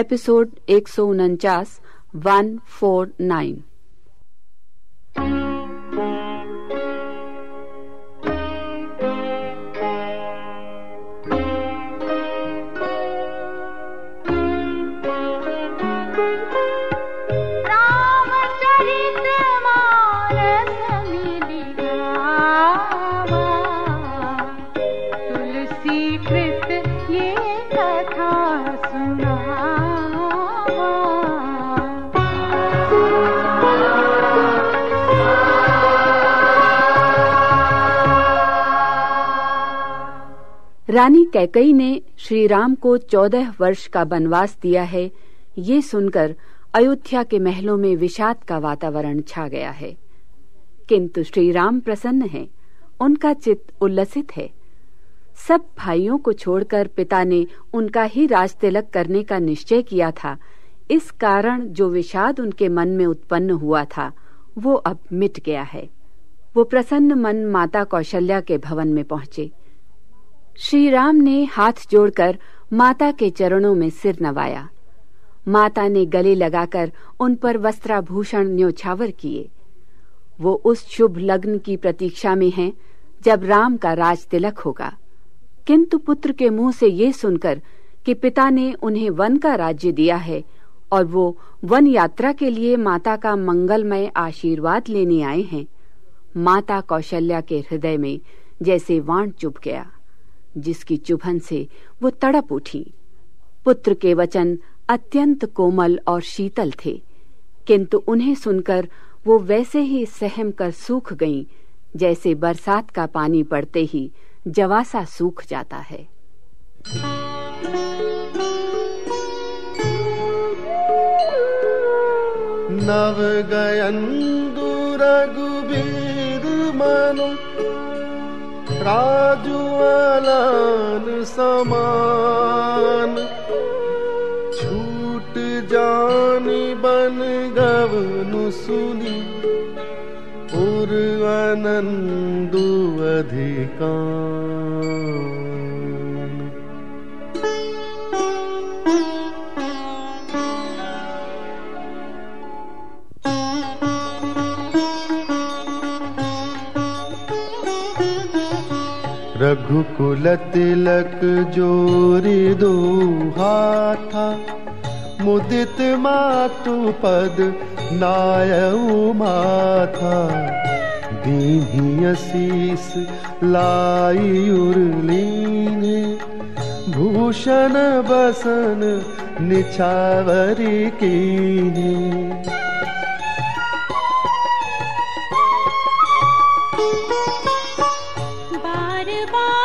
Episode एक सौ उनचास one four nine Rani Kaikeyi ने श्री राम को चौदह वर्ष का वनवास दिया है। ये सुनकर अयोध्या के महलों में विषाद का वातावरण छा गया है। किंतु श्री राम प्रसन्न हैं। उनका चित्त उल्लसित है। सब भाइयों को छोड़कर पिता ने उनका ही राज तिलक करने का निश्चय किया था। इस कारण जो विषाद उनके मन में उत्पन्न हुआ था, वो अब मिट गया है। वो प्रसन्न मन माता कौशल्या के भवन में पहुँचे। श्री राम ने हाथ जोड़कर माता के चरणों में सिर नवाया। माता ने गले लगाकर उन पर वस्त्राभूषण न्योछावर किए। वो उस शुभ लग्न की प्रतीक्षा में हैं जब राम का राज तिलक होगा। किंतु पुत्र के मुँह से ये सुनकर कि पिता ने उन्हें वन का राज्य दिया है और वो वन यात्रा के लिए माता का मंगलमय आशीर्वाद लेने आए हैं, माता कौशल्या के हृदय में जैसे वाण चुभ गया। जिसकी चुभन से वो तड़प उठी। पुत्र के वचन अत्यंत कोमल और शीतल थे, किंतु उन्हें सुनकर वो वैसे ही सहम कर सूख गईं, जैसे बरसात का पानी पड़ते ही जवासा सूख जाता है। नव गयंदु रघुबीर मनु राजुअलन समान। छूट जानी बन गवनु सुनी। पूर्वानंदु अधिकार रघुकुल तिलक जोरी दो हाथा मुदित मातु पद नाय माथा। दीनी शीस लाई उर्लीने भूषण बसन निछावरी कीने बार बार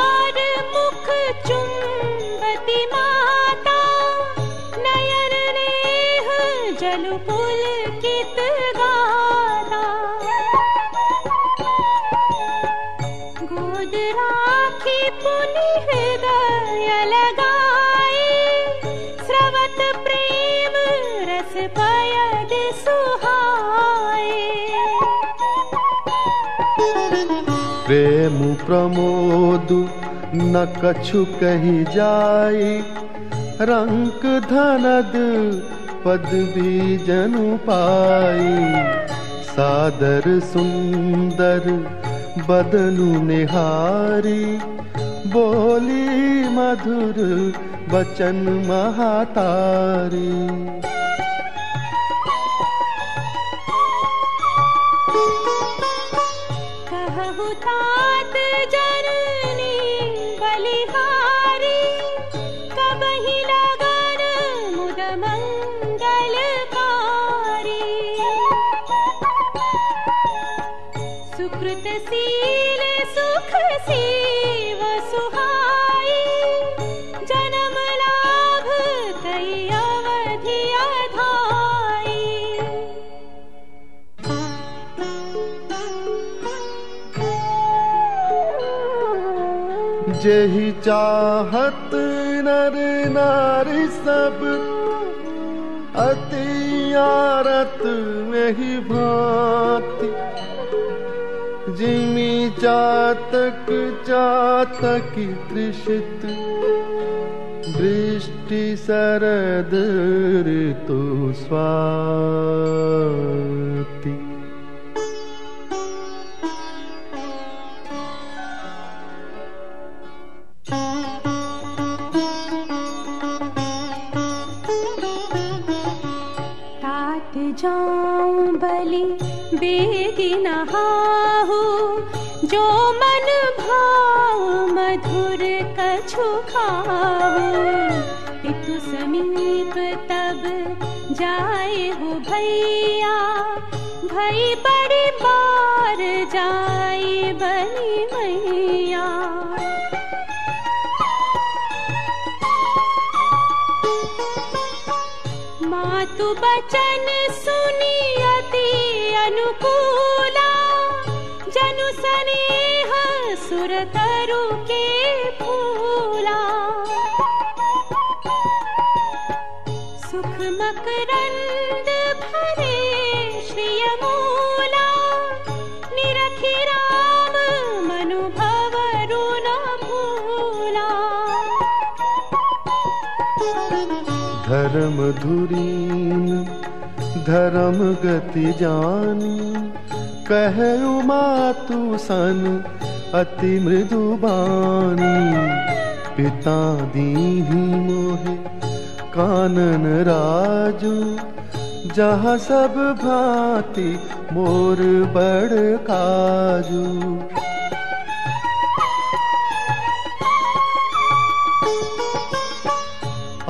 प्रेम प्रमोद, न कछु कही जाई रंक धनद, पद भी जनु पाई सादर सुंदर बदनु निहारी। बोली मधुर, बचन महातारी। तेजा जही चाहत नर नारी सब। अति आरत में ही भांति। जिमी चातक चातक त्रिषित। वृष्टि शरद ऋतु स्वाति जो मन भाव मधुर कछु खाहू पितु समीप तब जाए हो भैया। भई बड़ी बार जाए बनी मैया। मातु बचन सुनी अति अनुकूला सुख मकरंद भरे राम मनुभव भूला धर्म धुरीन धर्म गति जानी, कह मातु सन, अति मृदु बानी पिता दीही मोहे कानन राजू जहाँ सब भांति मोर बड़ काजू।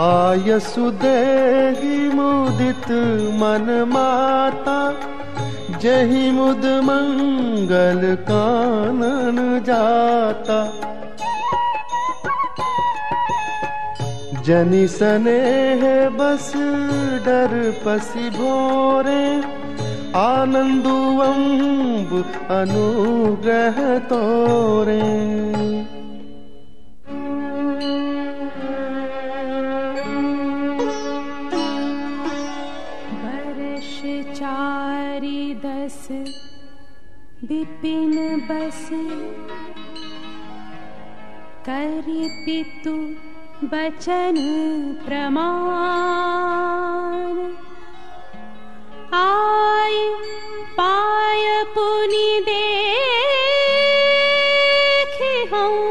आयसुदेहि मुदित मन माता जहि मुद मंगल कानन जाता जनि स्नेह बस डर पसी भोरे अनुग्रह तोरे। वर्ष चारि दस विपिन बस करि पितु बचन प्रमाण। आय पाय पुनि देखे हूँ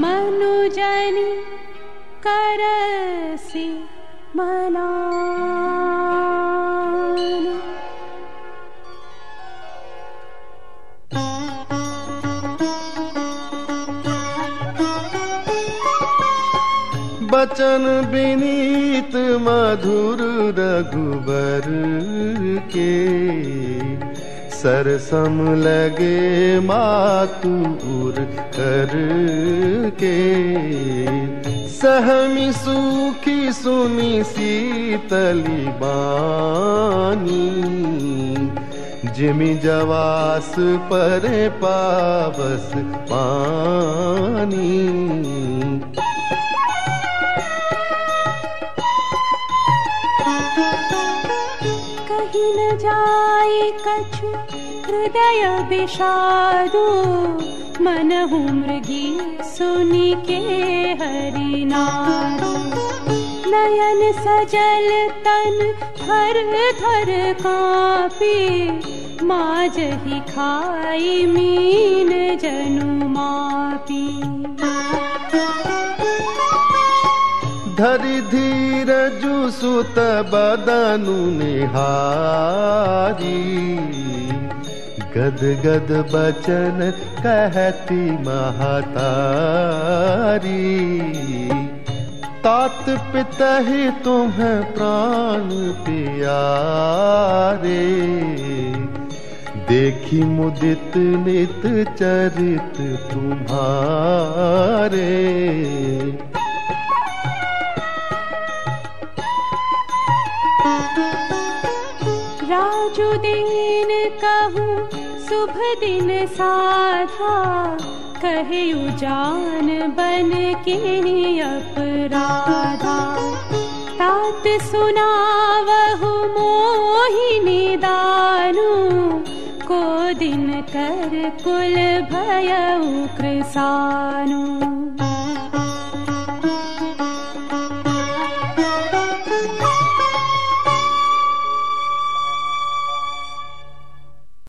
मनुजन करसि बचन विनीत मधुर रघुबर के। सरसम लगे मातुर कर के। सहमी सुखी सुनी शीतली बानी। जिमि जवास पर पावस पानी। कहीं न जाए कछु हृदय विषादो। मनहु मृगी सुनि के हरिनादो नयन सजल तन थर थर कापे। माजहि खाई मीन जनु मापी धरि धीरजु सुत बदनु निहारी। गद गद बचन कहती महतारी। तात पितहि तुम्हें प्राण पियारे। देखी मुदित नित चरित तुम्हारे। दीन कहूँ शुभ दिन साधा। कहे जान बन के अपराधा। तात सुनावहु मोहिनी दानु को दिन कर कुल भय कृसानु